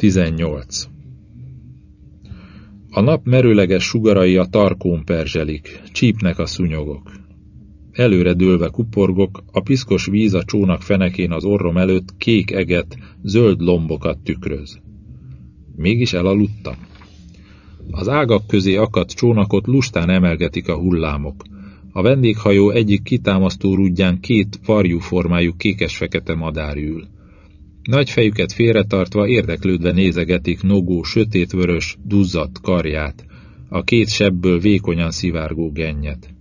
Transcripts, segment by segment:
18. A nap merőleges sugarai a tarkón perzselik, csípnek a szúnyogok. Előre dőlve kuporgok, a piszkos víz a csónak fenekén az orrom előtt kék eget, zöld lombokat tükröz. Mégis elaludtam. Az ágak közé akadt csónakot lustán emelgetik a hullámok. A vendéghajó egyik kitámasztó rúdján két varjú formájú kékes-fekete madár ül. Nagy fejüket félretartva érdeklődve nézegetik Nogó sötétvörös, duzzadt karját, a két sebből vékonyan szivárgó gennyet.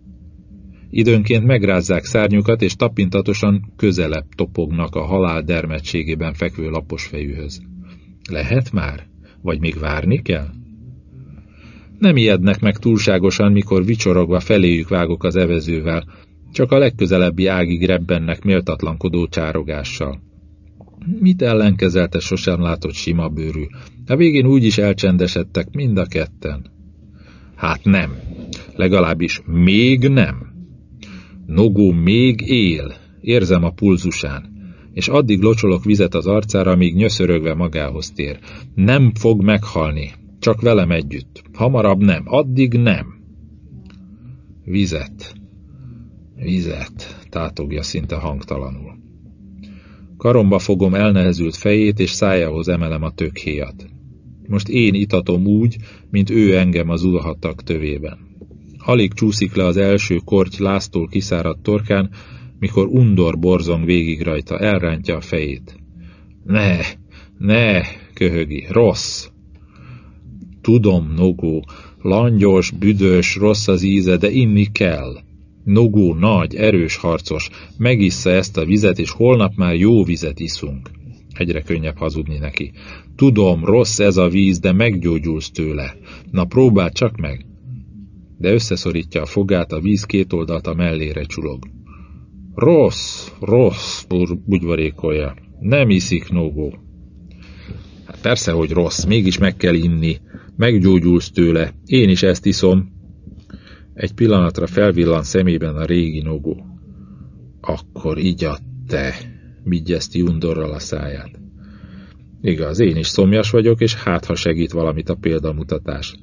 Időnként megrázzák szárnyukat, és tapintatosan közelebb topognak a halál dermedtségében fekvő lapos fejűhöz. Lehet már? Vagy még várni kell? Nem ijednek meg túlságosan, mikor vicsorogva feléjük vágok az evezővel, csak a legközelebbi ágig rebbennek méltatlankodó csárogással. Mit ellenkezelte sosem látott sima bőrű? A végén úgy is elcsendesedtek mind a ketten. Hát nem. Legalábbis még nem. Nogó még él. Érzem a pulzusán. És addig locsolok vizet az arcára, míg nyöszörögve magához tér. Nem fog meghalni. Csak velem együtt. Hamarabb nem. Addig nem. Vizet. Vizet. Tátogja szinte hangtalanul. Karomba fogom elnehezült fejét, és szájához emelem a tökhéjat. Most én itatom úgy, mint ő engem az ulhatag tövében. Alig csúszik le az első korty láztól kiszáradt torkán, mikor undor borzong végig rajta, elrántja a fejét. Ne, ne, köhögi, rossz. Tudom, Nogó, langyos, büdös, rossz az íze, de inni kell. Nogó nagy, erős harcos, megissza ezt a vizet, és holnap már jó vizet iszunk. Egyre könnyebb hazudni neki. Tudom, rossz ez a víz, de meggyógyulsz tőle. Na próbáld csak meg. De összeszorítja a fogát, a víz két oldalt a mellére csulog. Rossz, rossz, bugyvarékolja. Nem iszik, Nogó. Hát persze, hogy rossz, mégis meg kell inni. Meggyógyulsz tőle. Én is ezt iszom, egy pillanatra felvillan szemében a régi nogó. Akkor igyat te, vigyezti undorral a száját. Igaz, én is szomjas vagyok, és hát ha segít valamit a példamutatás.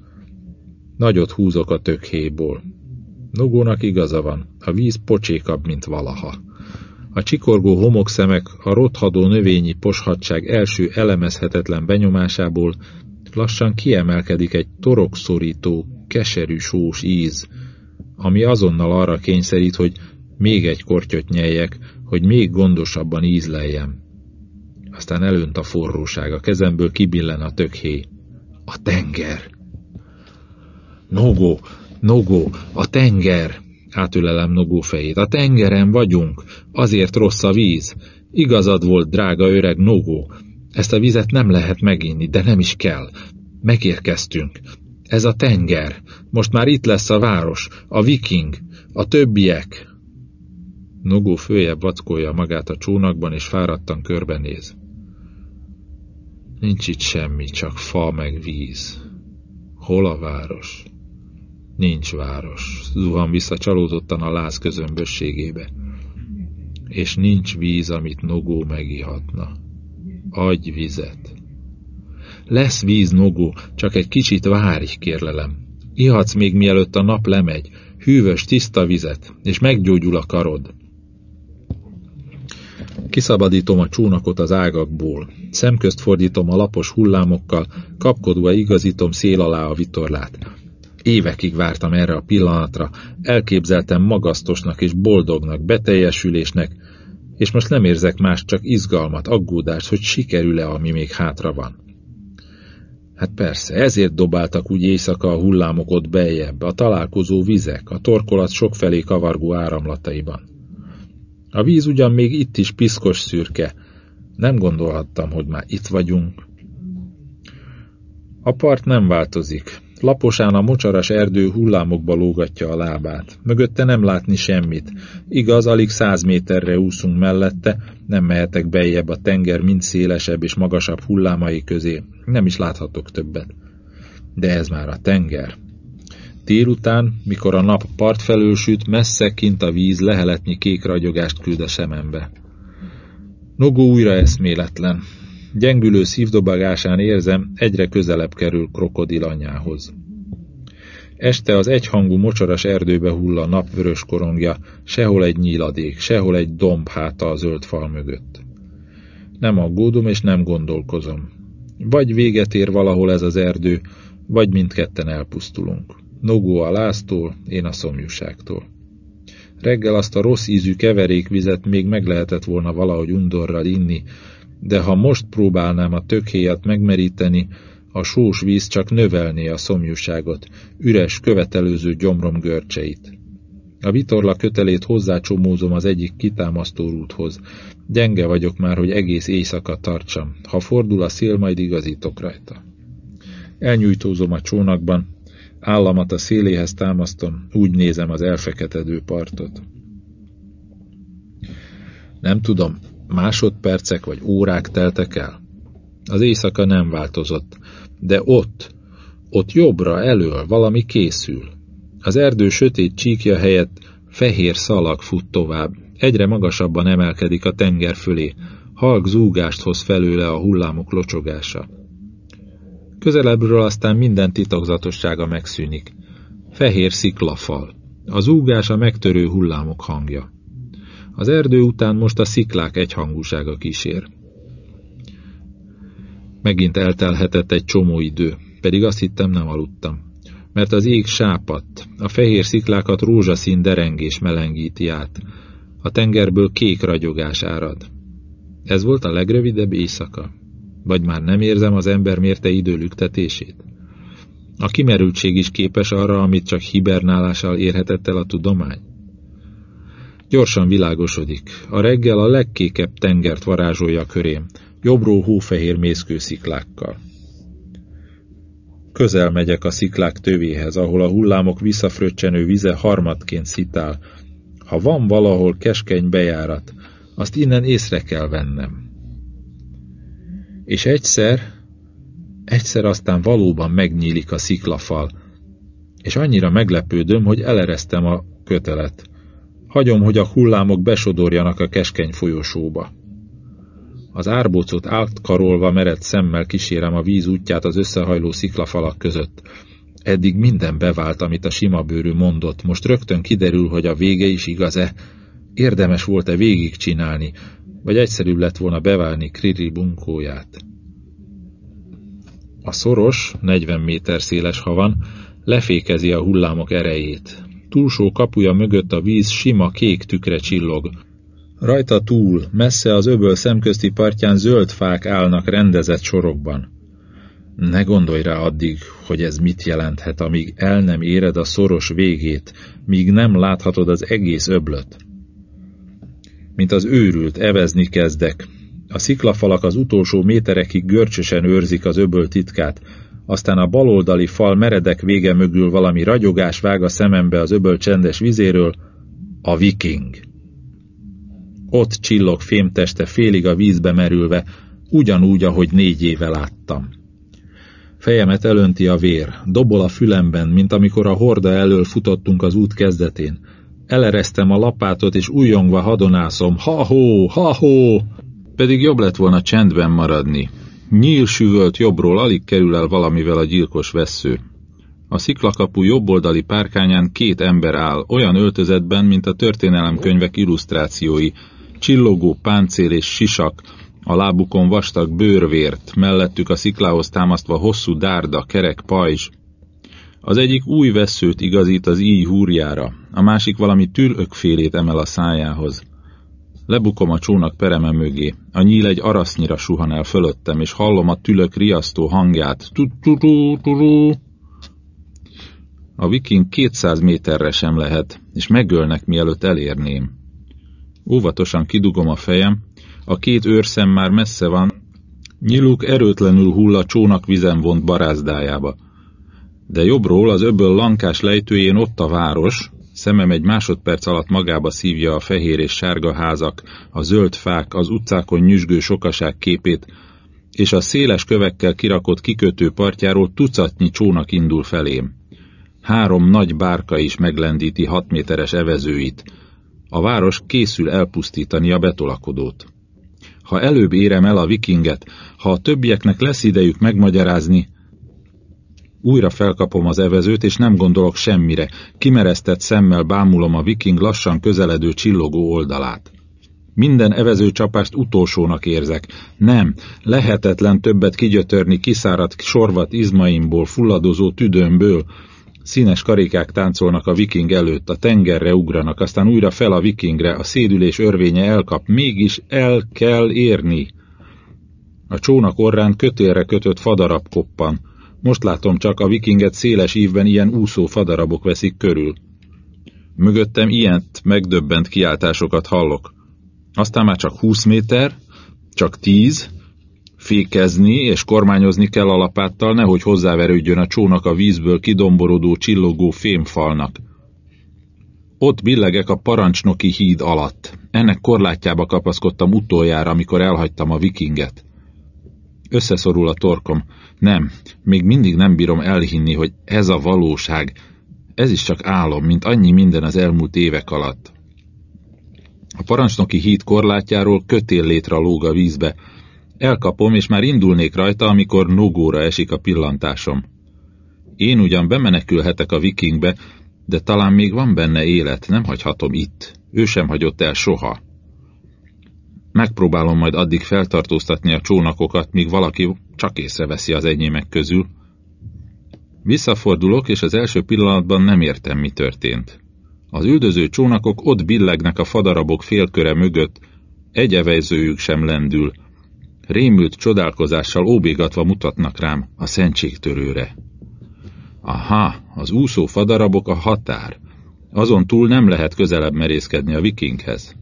Nagyot húzok a tökhéból. Nogónak igaza van, a víz pocsékabb, mint valaha. A csikorgó homokszemek a rothadó növényi poshadság első elemezhetetlen benyomásából lassan kiemelkedik egy torokszorító, keserű sós íz, ami azonnal arra kényszerít, hogy még egy kortyot nyeljek, hogy még gondosabban ízleljem. Aztán elönt a forróság, a kezemből kibillen a tökhé. A tenger! Nogó, Nogó, a tenger! Átülelem Nogó fejét. A tengeren vagyunk, azért rossz a víz. Igazad volt, drága öreg Nogó. Ezt a vizet nem lehet meginni, de nem is kell. Megérkeztünk. Ez a tenger. Most már itt lesz a város, a viking, a többiek. Nogó följebb vackolja magát a csónakban, és fáradtan körbenéz. Nincs itt semmi, csak fa meg víz. Hol a város? Nincs város. Zuhan vissza csalódottan a láz közömbösségébe. És nincs víz, amit Nogó megihatna. Adj vizet. Lesz víz, Nogó, csak egy kicsit várj, kérlelem. Ihatsz még mielőtt a nap lemegy, hűvös, tiszta vizet, és meggyógyul a karod. Kiszabadítom a csónakot az ágakból, szemközt fordítom a lapos hullámokkal, kapkodva igazítom szél alá a vitorlát. Évekig vártam erre a pillanatra, elképzeltem magasztosnak és boldognak, beteljesülésnek, és most nem érzek más, csak izgalmat, aggódást, hogy sikerül-e, ami még hátra van. Hát persze, ezért dobáltak úgy éjszaka a hullámok ott beljebb, a találkozó vizek, a torkolat sokfelé kavargó áramlataiban. A víz ugyan még itt is piszkos szürke, nem gondolhattam, hogy már itt vagyunk. A part nem változik, Laposán a mocsaras erdő hullámokba lógatja a lábát. Mögötte nem látni semmit. Igaz, alig száz méterre úszunk mellette, nem mehetek bejjebb a tenger mind szélesebb és magasabb hullámai közé. Nem is láthatok többet. De ez már a tenger. Délután, mikor a nap part felől süt, messze kint a víz leheletnyi kék ragyogást küld a semembe. Nogó újra eszméletlen. Gyengülő szívdobagásán érzem, egyre közelebb kerül krokodil anyához. Este az egyhangú mocsaras erdőbe hull a nap vörös korongja, sehol egy nyíladék, sehol egy domb háta a zöld fal mögött. Nem aggódom és nem gondolkozom. Vagy véget ér valahol ez az erdő, vagy mindketten elpusztulunk. Nogó a láztól, én a szomjúságtól. Reggel azt a rossz ízű keverékvizet még meg lehetett volna valahogy undorral inni, de ha most próbálnám a tökhéjat megmeríteni, a sós víz csak növelné a szomjúságot, üres, követelőző gyomrom görcseit. A vitorla kötelét hozzácsomózom az egyik kitámasztó rúthoz. Gyenge vagyok már, hogy egész éjszaka tartsam. Ha fordul a szél, majd igazítok rajta. Elnyújtózom a csónakban, államat a széléhez támasztom, úgy nézem az elfeketedő partot. Nem tudom, másodpercek vagy órák teltek el. Az éjszaka nem változott, de ott, ott jobbra elől valami készül. Az erdő sötét csíkja helyett fehér szalag fut tovább, egyre magasabban emelkedik a tenger fölé, halk zúgást hoz felőle a hullámok locsogása. Közelebbről aztán minden titokzatossága megszűnik. Fehér sziklafal. A zúgás a megtörő hullámok hangja. Az erdő után most a sziklák egyhangúsága kísér. Megint eltelhetett egy csomó idő, pedig azt hittem nem aludtam. Mert az ég sápadt, a fehér sziklákat rózsaszín derengés melengíti át. A tengerből kék ragyogás árad. Ez volt a legrövidebb éjszaka. Vagy már nem érzem az ember mérte időlüktetését? A kimerültség is képes arra, amit csak hibernálással érhetett el a tudomány? Gyorsan világosodik. A reggel a legkékebb tengert varázsolja körém, jobbról hófehér mészkősziklákkal. Közel megyek a sziklák tövéhez, ahol a hullámok visszafröccsenő vize harmadként szitál. Ha van valahol keskeny bejárat, azt innen észre kell vennem. És egyszer, egyszer aztán valóban megnyílik a sziklafal, és annyira meglepődöm, hogy elereztem a kötelet. Hagyom, hogy a hullámok besodorjanak a keskeny folyosóba. Az árbócot átkarolva mered szemmel kísérem a víz útját az összehajló sziklafalak között. Eddig minden bevált, amit a sima bőrű mondott, most rögtön kiderül, hogy a vége is igaz-e. Érdemes volt-e végigcsinálni, vagy egyszerűbb lett volna beválni Kriri bunkóját. A szoros, 40 méter széles havan lefékezi a hullámok erejét. Túlsó kapuja mögött a víz sima kék tükre csillog, Rajta túl, messze az öböl szemközti partján zöld fák állnak rendezett sorokban. Ne gondolj rá addig, hogy ez mit jelenthet, amíg el nem éred a szoros végét, míg nem láthatod az egész öblöt. Mint az őrült, evezni kezdek. A sziklafalak az utolsó méterekig görcsösen őrzik az öböl titkát, aztán a baloldali fal meredek vége mögül valami ragyogás vág a szemembe az öböl csendes vizéről, a viking. Ott csillog fémteste félig a vízbe merülve, ugyanúgy, ahogy négy éve láttam. Fejemet elönti a vér, dobol a fülemben, mint amikor a horda elől futottunk az út kezdetén. Elereztem a lapátot, és újongva hadonászom, ha-hó, ha-hó! Pedig jobb lett volna csendben maradni. Nyíl süvölt jobbról alig kerül el valamivel a gyilkos vessző. A sziklakapu jobboldali párkányán két ember áll, olyan öltözetben, mint a történelemkönyvek illusztrációi, Csillogó páncél és sisak, a lábukon vastag bőrvért, mellettük a sziklához támasztva hosszú dárda, kerek pajzs. Az egyik új veszőt igazít az íj húrjára, a másik valami tülökfélét emel a szájához. Lebukom a csónak pereme mögé. A nyíl egy arasznyira suhan el fölöttem, és hallom a tülök riasztó hangját. A viking 200 méterre sem lehet, és megölnek, mielőtt elérném. Óvatosan kidugom a fejem, a két őrszem már messze van, nyiluk erőtlenül hull a csónak vizen vont barázdájába. De jobbról az öböl lankás lejtőjén ott a város, szemem egy másodperc alatt magába szívja a fehér és sárga házak, a zöld fák, az utcákon nyüzsgő sokaság képét, és a széles kövekkel kirakott kikötő partjáról tucatnyi csónak indul felém. Három nagy bárka is meglendíti hat méteres evezőit, a város készül elpusztítani a betolakodót. Ha előbb érem el a vikinget, ha a többieknek lesz idejük megmagyarázni, újra felkapom az evezőt, és nem gondolok semmire, kimeresztett szemmel bámulom a viking lassan közeledő csillogó oldalát. Minden evező csapást utolsónak érzek. Nem, lehetetlen többet kigyötörni kiszáradt sorvat izmaimból, fulladozó tüdőmből, Színes karikák táncolnak a viking előtt, a tengerre ugranak, aztán újra fel a vikingre, a szédülés örvénye elkap, mégis el kell érni. A csónak orrán kötélre kötött fadarab koppan. Most látom csak, a vikinget széles ívben ilyen úszó fadarabok veszik körül. Mögöttem ilyent megdöbbent kiáltásokat hallok. Aztán már csak húsz méter, csak tíz, Fékezni és kormányozni kell a lapáttal, nehogy hozzáverődjön a csónak a vízből kidomborodó, csillogó fémfalnak. Ott billegek a parancsnoki híd alatt. Ennek korlátjába kapaszkodtam utoljára, amikor elhagytam a vikinget. Összeszorul a torkom. Nem, még mindig nem bírom elhinni, hogy ez a valóság. Ez is csak álom, mint annyi minden az elmúlt évek alatt. A parancsnoki híd korlátjáról kötél létre lóg a vízbe, Elkapom, és már indulnék rajta, amikor nogóra esik a pillantásom. Én ugyan bemenekülhetek a vikingbe, de talán még van benne élet, nem hagyhatom itt. Ő sem hagyott el soha. Megpróbálom majd addig feltartóztatni a csónakokat, míg valaki csak észreveszi az enyémek közül. Visszafordulok, és az első pillanatban nem értem, mi történt. Az üldöző csónakok ott billegnek a fadarabok félköre mögött, egy evezőjük sem lendül, Rémült csodálkozással óbégatva mutatnak rám a szentségtörőre. Aha, az úszó fadarabok a határ. Azon túl nem lehet közelebb merészkedni a vikinghez.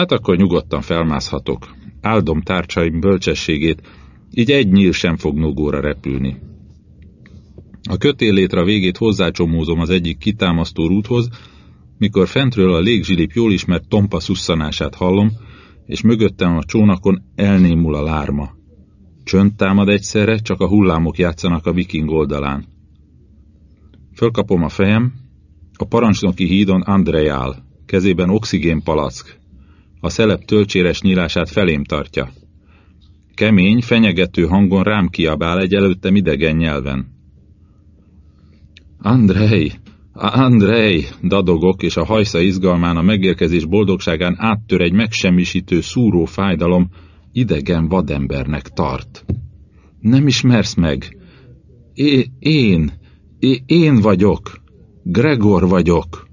Hát akkor nyugodtan felmászhatok. Áldom tárcsaim bölcsességét, így egy nyíl sem fog nogóra repülni. A kötéllétre végét hozzácsomózom az egyik kitámasztó rúthoz, mikor fentről a légzsilip jól ismert tompa szusszanását hallom, és mögöttem a csónakon elnémul a lárma. Csönd támad egyszerre, csak a hullámok játszanak a viking oldalán. Fölkapom a fejem, a parancsnoki hídon Andrej áll, kezében oxigénpalack. A szelep tölcséres nyílását felém tartja. Kemény, fenyegető hangon rám kiabál egy előttem idegen nyelven. Andrej, Andrej, dadogok, és a hajsza izgalmán a megérkezés boldogságán áttör egy megsemmisítő szúró fájdalom, idegen vadembernek tart. Nem ismersz meg? É én, é én vagyok, Gregor vagyok.